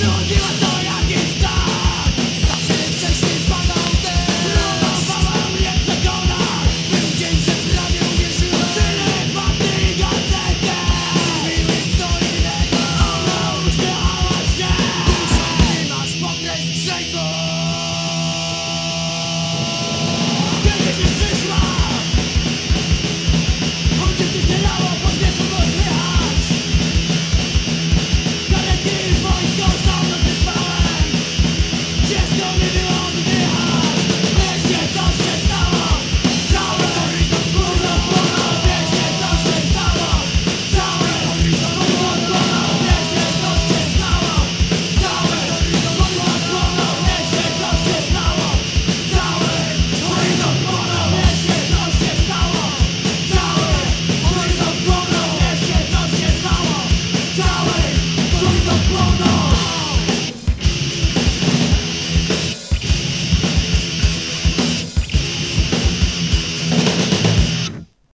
ディバトル! No.